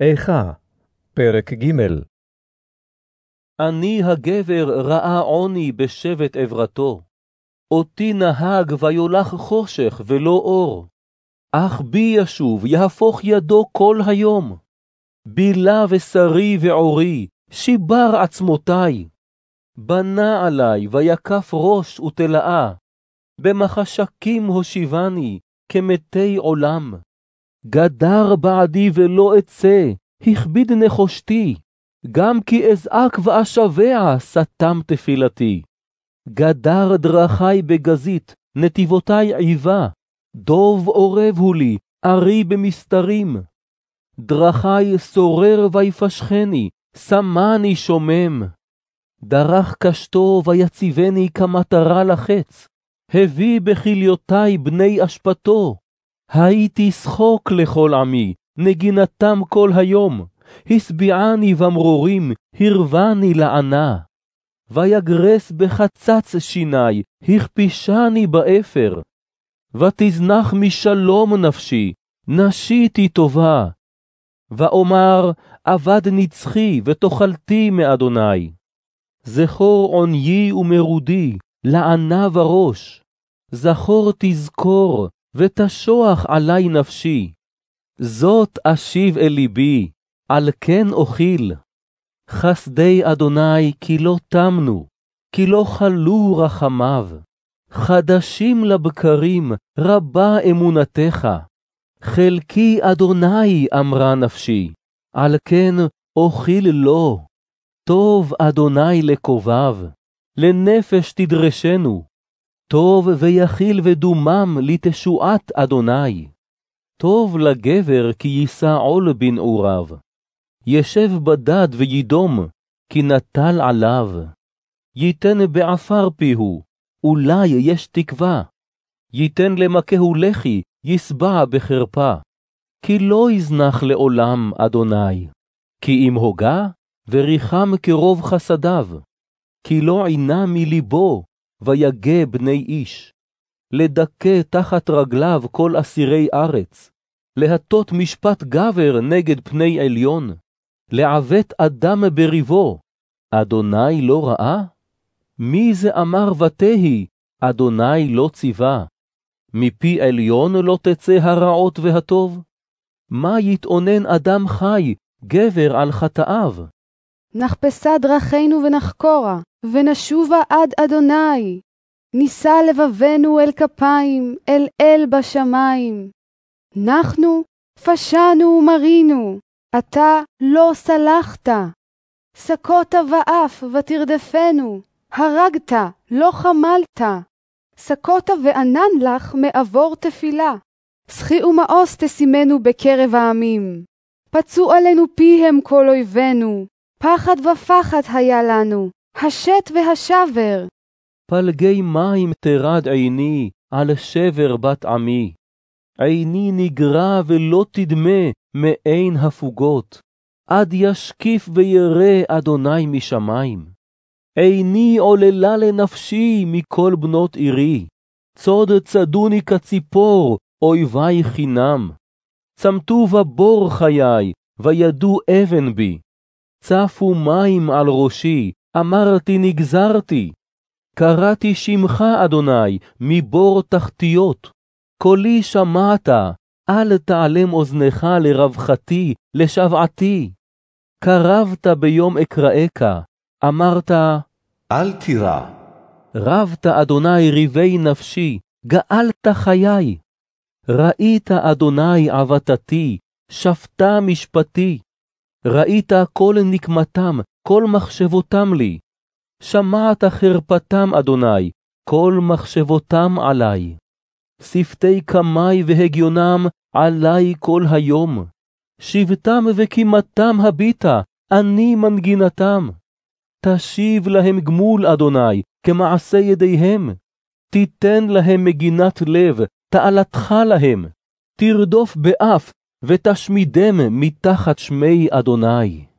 איכה, פרק ג' אני הגבר ראה עוני בשבט עברתו. אותי נהג ויולך חושך ולא אור. אך בי ישוב יהפוך ידו כל היום. בילה ושרי ועורי, שיבר עצמותי. בנה עלי ויקף ראש ותלאה. במחשקים הושיבני, כמתי עולם. גדר בעדי ולא אצא, הכביד נחושתי, גם כי אזעק ואשבע סתם תפילתי. גדר דרכי בגזית, נתיבותי עיבה, דוב עורב הוא לי, ארי במסתרים. דרכי שורר ויפשכני, שמני שומם. דרך קשתו ויציבני כמטרה לחץ, הביא בכליותי בני אשפתו. הייתי שחוק לכל עמי, נגינתם כל היום, השביעני במרורים, הרבני לענה. ויגרס בחצץ שיני, הכפישני באפר. ותזנח משלום נפשי, נשיתי טובה. ואומר, אבד נצחי ותאכלתי מאדוני. זכור עוניי ומרודי, לענה וראש. זכור תזכור, ותשוח עלי נפשי. זאת אשיב אל ליבי, על כן אוכיל. חסדי אדוני כי לא תמנו, כי לא חלו רחמיו. חדשים לבקרים, רבה אמונתך. חלקי אדוני אמרה נפשי, על כן אוכיל לו. טוב אדוני לקובב, לנפש תדרשנו. טוב ויכיל ודומם לתשועת אדוני. טוב לגבר כי יישא עול בנעוריו. ישב בדד וידום, כי נטל עליו. ייתן בעפר פיהו, אולי יש תקווה. ייתן למכהו לחי, יסבע בחרפה. כי לא יזנח לעולם אדוני. כי אם הוגה, וריחם כרוב חסדיו. כי לא עינה מלבו, ויגה בני איש. לדכא תחת רגליו כל אסירי ארץ, להטות משפט גבר נגד פני עליון, לעוות אדם בריבו, אדוני לא ראה? מי זה אמר ותהי, אדוני לא ציווה? מפי עליון לא תצא הרעות והטוב? מה יתאונן אדם חי, גבר על חטאיו? נחפשה דרכינו ונחקורה, ונשובה עד אדוני. נישא לבבנו אל כפיים, אל אל בשמיים. נחנו, פשענו ומרינו, אתה לא סלחת. סקות ואף ותרדפנו, הרגת, לא חמלת. סקות וענן לך מעבור תפילה. שחי ומאוס תשימנו בקרב העמים. פצו עלינו פיהם כל אויבינו, פחד ופחד היה לנו, השת והשבר. פלגי מים תרד עיני, על שבר בת עמי. עיני נגרע ולא תדמה מעין הפוגות, עד ישקיף וירא אדוני משמיים. עיני עוללה לנפשי מכל בנות עירי, צוד צדוני כציפור, אויבי חינם. צמתו בבור חיי, וידו אבן בי. צפו מים על ראשי, אמרתי נגזרתי. קראתי שמך, אדוני, מבור תחתיות. קולי שמעת, אל תעלם אוזנך לרווחתי, לשוועתי. קרבת ביום אקראך, אמרת, אל תירא. רבת, אדוני, ריבי נפשי, גאלת חיי. ראית, אדוני, עבדתי, שפטה משפטי. ראית כל נקמתם, כל מחשבותם לי. שמעת חרפתם, אדוני, כל מחשבותם עלי. שפתי קמי והגיונם עלי כל היום. שבטם וקימתם הביטה, אני מנגינתם. תשיב להם גמול, אדוני, כמעשה ידיהם. תיתן להם מגינת לב, תעלתך להם. תרדוף באף, ותשמידם מתחת שמי אדוני.